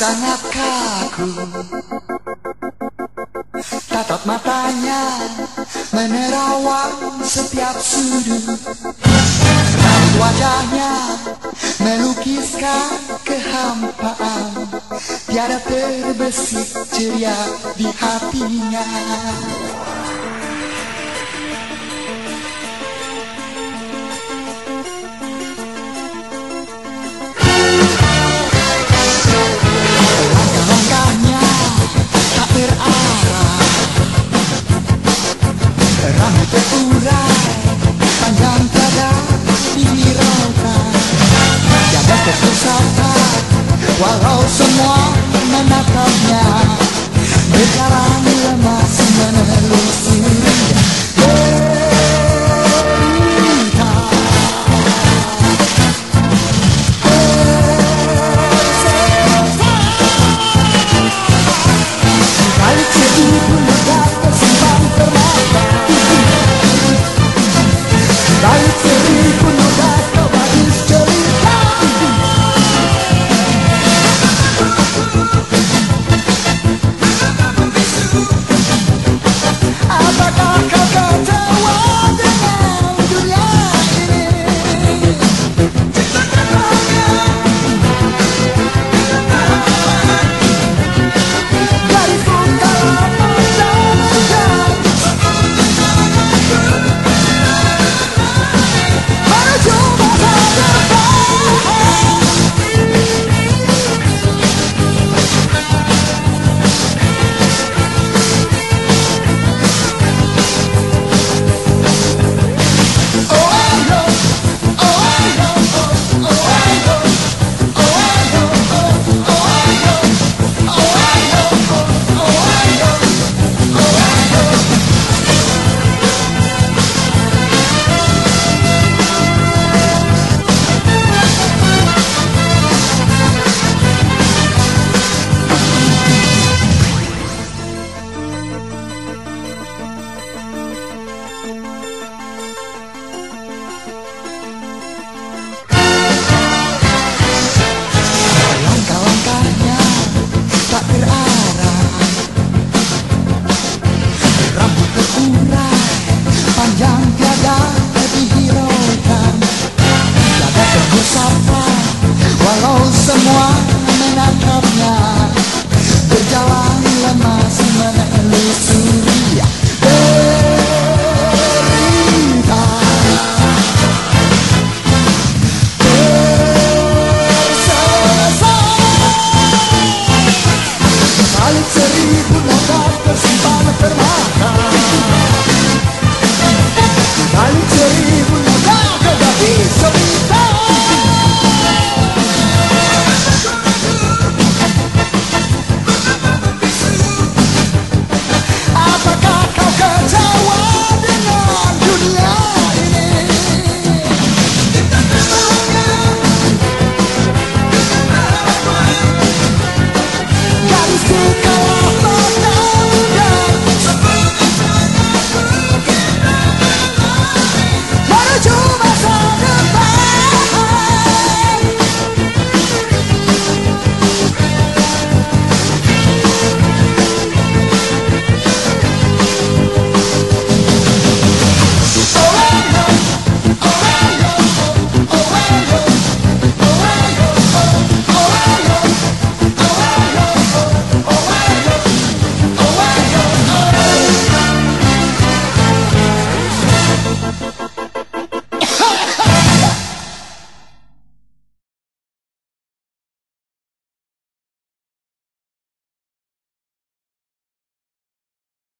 sangat kaku. Tatap matanya menerawang setiap sudut. Raut wajahnya melukiskan kehampaan. Tiada terbesit ceria di hatinya walau semua menatapnya Berjalan alle serri, pur non per si va fermata.